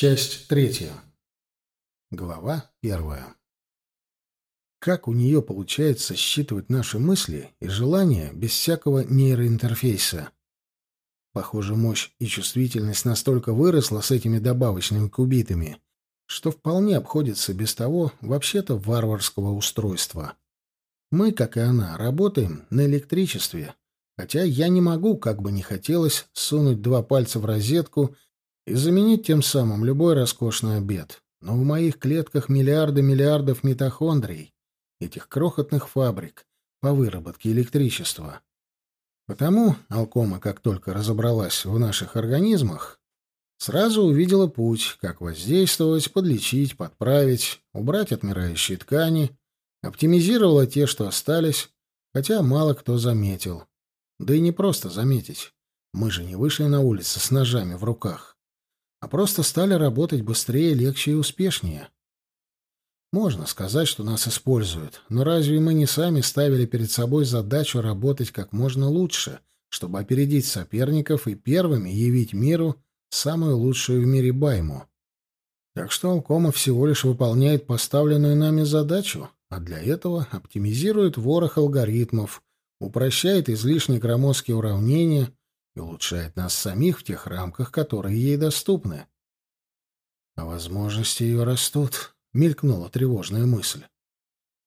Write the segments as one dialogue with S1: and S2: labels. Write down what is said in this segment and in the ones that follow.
S1: Часть третья. Глава первая. Как у нее получается считывать наши мысли и желания без всякого нейроинтерфейса? Похоже, мощь и чувствительность настолько выросла с этими добавочными кубитами, что вполне обходится без того, вообще-то, варварского устройства. Мы, как и она, работаем на электричестве, хотя я не могу, как бы ни хотелось, сунуть два пальца в розетку — и заменить тем самым любой роскошный обед. Но в моих клетках миллиарды миллиардов митохондрий, этих крохотных фабрик по выработке электричества. Потому Алкома, как только разобралась в наших организмах, сразу увидела путь, как воздействовать, подлечить, подправить, убрать отмирающие ткани, оптимизировала те, что остались, хотя мало кто заметил. Да и не просто заметить. Мы же не вышли на улицу с ножами в руках а просто стали работать быстрее, легче и успешнее. Можно сказать, что нас используют, но разве мы не сами ставили перед собой задачу работать как можно лучше, чтобы опередить соперников и первыми явить миру самую лучшую в мире байму? Так что Алкома всего лишь выполняет поставленную нами задачу, а для этого оптимизирует ворох алгоритмов, упрощает излишне громоздкие уравнения и улучшает нас самих в тех рамках, которые ей доступны. А возможности ее растут, мелькнула тревожная мысль.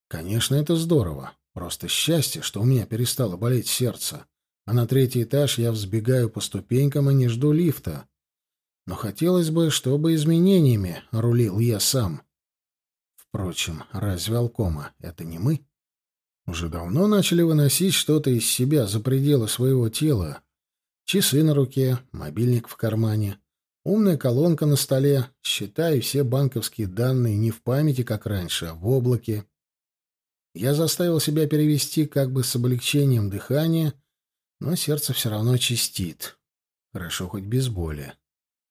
S1: Конечно, это здорово. Просто счастье, что у меня перестало болеть сердце. А на третий этаж я взбегаю по ступенькам и не жду лифта. Но хотелось бы, чтобы изменениями рулил я сам. Впрочем, разве Алкома — это не мы? Уже давно начали выносить что-то из себя за пределы своего тела, Часы на руке, мобильник в кармане, умная колонка на столе, считаю все банковские данные не в памяти, как раньше, а в облаке. Я заставил себя перевести как бы с облегчением дыхание, но сердце все равно чистит. Хорошо хоть без боли.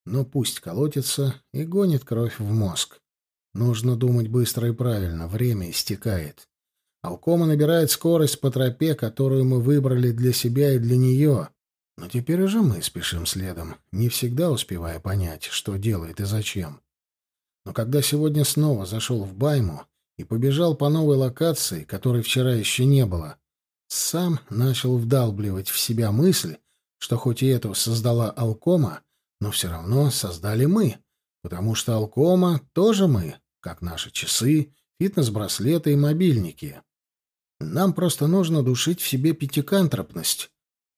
S1: Но пусть колотится и гонит кровь в мозг. Нужно думать быстро и правильно, время истекает. Алкома набирает скорость по тропе, которую мы выбрали для себя и для нее. Но теперь уже мы спешим следом, не всегда успевая понять, что делает и зачем. Но когда сегодня снова зашел в Байму и побежал по новой локации, которой вчера еще не было, сам начал вдалбливать в себя мысль, что хоть и эту создала Алкома, но все равно создали мы, потому что Алкома тоже мы, как наши часы, фитнес-браслеты и мобильники. Нам просто нужно душить в себе пятикантропность,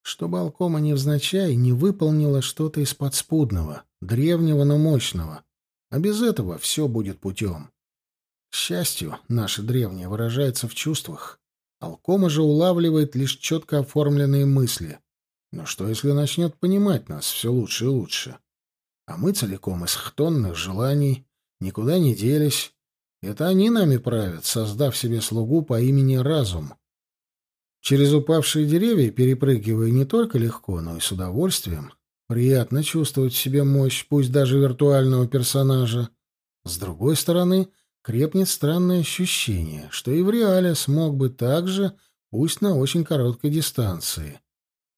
S1: чтобы Алкома невзначай не выполнила что-то из подспудного, древнего, но мощного. А без этого все будет путем. К счастью, наше древнее выражается в чувствах. Алкома же улавливает лишь четко оформленные мысли. Но что, если начнет понимать нас все лучше и лучше? А мы целиком из хтонных желаний, никуда не делись. Это они нами правят, создав себе слугу по имени Разум. Через упавшие деревья перепрыгивая не только легко, но и с удовольствием. Приятно чувствовать в себе мощь, пусть даже виртуального персонажа. С другой стороны, крепнет странное ощущение, что и в реале смог бы так же, пусть на очень короткой дистанции.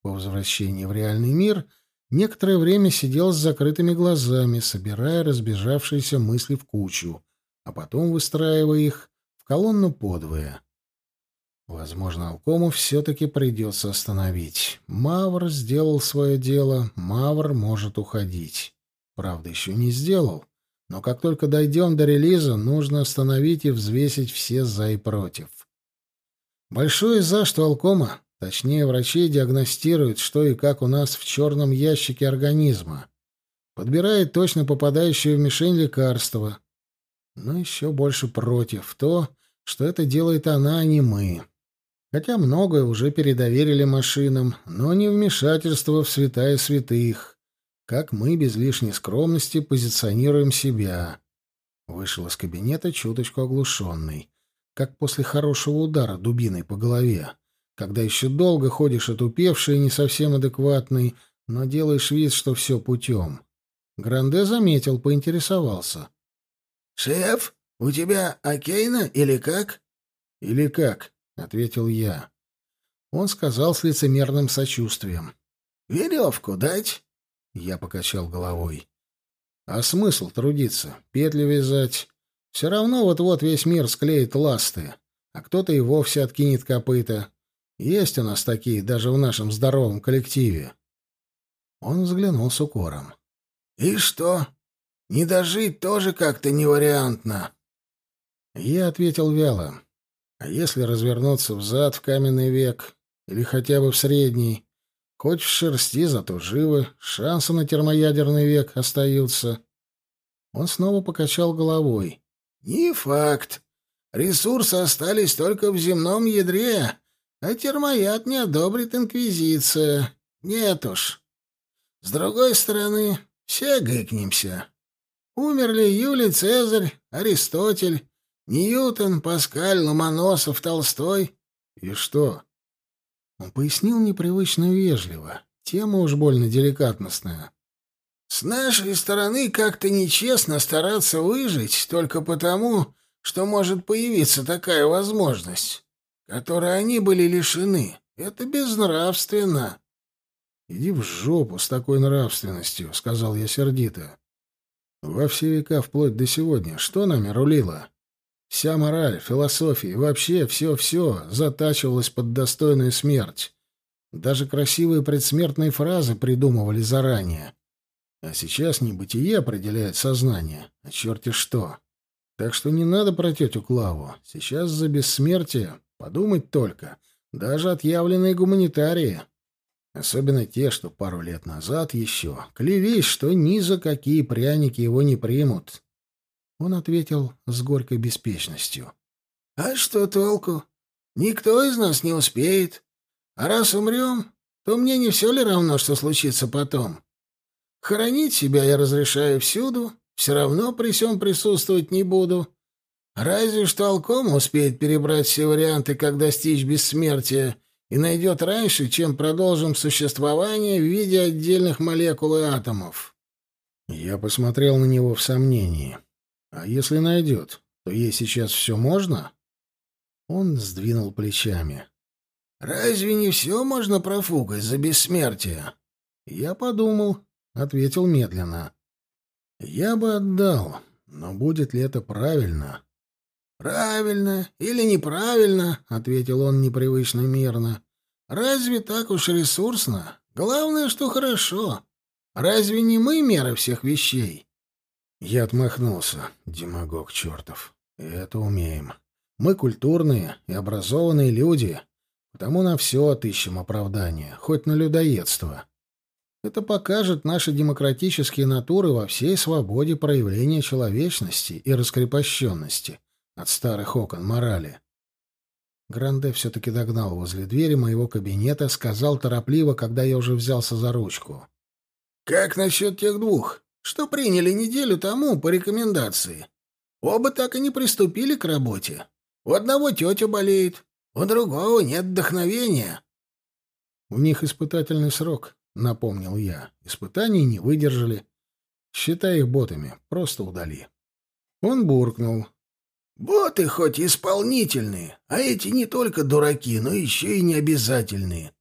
S1: По возвращении в реальный мир некоторое время сидел с закрытыми глазами, собирая разбежавшиеся мысли в кучу, а потом выстраивая их в колонну подвое. Возможно, Алкому все-таки придется остановить. Мавр сделал свое дело, Мавр может уходить. Правда, еще не сделал. Но как только дойдем до релиза, нужно остановить и взвесить все «за» и «против». Большое «за», что Алкома, точнее, врачи диагностируют, что и как у нас в черном ящике организма. Подбирает точно попадающее в мишень лекарство. Но еще больше «против» то, что это делает она, а не мы. Хотя многое уже передоверили машинам, но не вмешательство в святая святых. Как мы без лишней скромности позиционируем себя. Вышел из кабинета чуточку оглушенный. Как после хорошего удара дубиной по голове. Когда еще долго ходишь отупевший и не совсем адекватный, но делаешь вид, что все путем. Гранде заметил, поинтересовался.
S2: «Шеф, у тебя окейна или как?»
S1: «Или как?» — ответил я. Он сказал с лицемерным сочувствием.
S2: «Веревку дать?»
S1: Я покачал головой. А смысл трудиться? Петли вязать? Все равно вот-вот весь мир склеит ласты, а кто-то и вовсе откинет копыта. Есть у нас такие даже в нашем здоровом коллективе. Он взглянул с укором.
S2: «И что? Не дожить тоже как-то невариантно».
S1: Я ответил вяло. «А если развернуться взад в каменный век, или хотя бы в средний, хоть в шерсти, зато живы, шансы на термоядерный век остаются». Он снова покачал головой.
S2: «Не факт. Ресурсы остались только в земном ядре, а термояд не одобрит Инквизиция. Нет уж. С другой стороны, все гыкнемся. Умерли Юлий Цезарь, Аристотель, Ньютон, Паскаль, Ломоносов, Толстой.
S1: И что? Он пояснил непривычно вежливо. Тема уж больно деликатностная.
S2: С нашей стороны как-то нечестно стараться выжить только потому, что может появиться такая возможность, которой они были лишены. Это безнравственно.
S1: «Иди в жопу с такой нравственностью», — сказал я сердито. «Во все века вплоть до сегодня что нами рулило? Вся мораль, философия и вообще все-все затачивалось под достойную смерть. Даже красивые предсмертные фразы придумывали заранее. А сейчас небытие определяет сознание, а черти что. Так что не надо про тетю Клаву. Сейчас за бессмертие подумать только. Даже отъявленные гуманитарии. Особенно те, что пару лет назад еще клялись, что ни за какие пряники его не примут. Он ответил с горькой беспечностью.
S2: — А что толку? Никто из нас не успеет. А раз умрем, то мне не все ли равно, что случится потом? Хоронить себя я разрешаю всюду, все равно при всем присутствовать не буду. Разве что толком успеет перебрать все варианты, как достичь бессмертия, и найдет раньше, чем продолжим существование в виде отдельных молекул и атомов.
S1: Я посмотрел на него в сомнении. А если найдет, то ей сейчас все можно? Он сдвинул плечами.
S2: Разве не все можно профукать за бессмертие?
S1: Я подумал, ответил медленно. Я бы отдал, но будет ли это правильно?
S2: «Правильно или неправильно?» — ответил он непривычно мирно. «Разве так уж ресурсно? Главное, что хорошо. Разве не мы мера всех вещей?»
S1: Я отмахнулся. Демагог чертов. Это умеем. Мы культурные и образованные люди, потому на все отыщем оправдание, хоть на людоедство. Это покажет наши демократические натуры во всей свободе проявления человечности и раскрепощенности от старых окон морали. Гранде все-таки догнал возле двери моего кабинета, сказал торопливо, когда я уже взялся за ручку.
S2: «Как насчет тех двух, что приняли неделю тому по рекомендации? Оба так и не приступили к работе. У одного тетя болеет, у другого нет вдохновения».
S1: «У них испытательный срок», — напомнил я. «Испытаний не выдержали. Считай их ботами, просто удали». Он буркнул.
S2: Боты хоть исполнительные, а эти не только дураки, но еще и необязательные.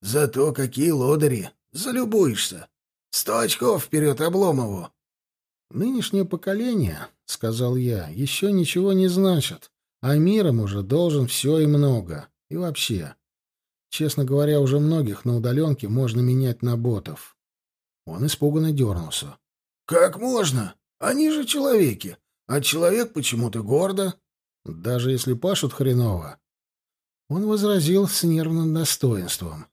S2: Зато какие лодыри, залюбуешься. Сто очков вперед Обломову.
S1: Нынешнее поколение, — сказал я, — еще ничего не значит, а миром уже должен все и много. И вообще, честно говоря, уже многих на удаленке можно менять на ботов. Он испуганно дернулся.
S2: — Как можно? Они же человеки. А человек почему-то гордо.
S1: Даже если пашут хреново. Он возразил с нервным достоинством.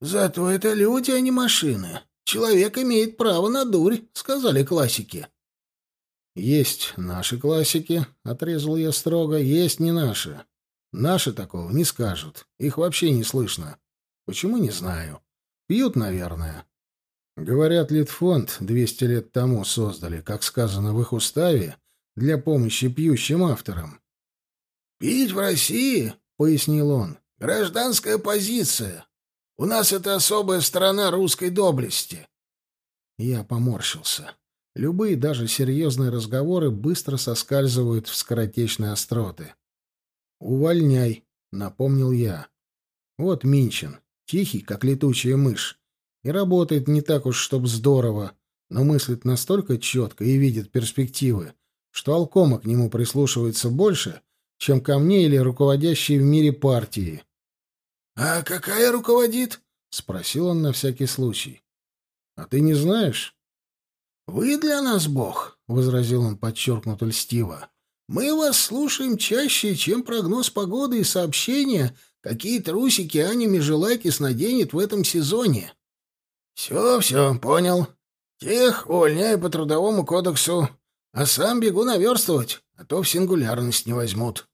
S2: «Зато это люди, а не машины. Человек имеет право на дурь», — сказали классики.
S1: «Есть наши классики», — отрезал я строго, — «есть не наши. Наши такого не скажут. Их вообще не слышно. Почему, не знаю. Пьют, наверное. Говорят, Литфонд 200 лет тому создали, как сказано в их уставе, для помощи пьющим авторам.
S2: «Пить в России», — пояснил он, — «гражданская позиция. У нас это особая сторона русской доблести».
S1: Я поморщился. Любые, даже серьезные разговоры быстро соскальзывают в скоротечные остроты. «Увольняй», — напомнил я. «Вот Минчин, тихий, как летучая мышь, и работает не так уж, чтоб здорово, но мыслит настолько четко и видит перспективы, что Алкома к нему прислушивается больше, чем ко мне или руководящей в мире партии.
S2: «А какая руководит?»
S1: — спросил он на всякий случай. «А ты не знаешь?»
S2: «Вы для нас бог», — возразил он подчеркнуто льстиво. «Мы вас слушаем чаще, чем прогноз погоды и сообщения, какие трусики Аня Межелайкис наденет в этом сезоне». «Все, все, понял. Тех увольняю по трудовому кодексу, а сам бегу наверстывать, а то в сингулярность не возьмут».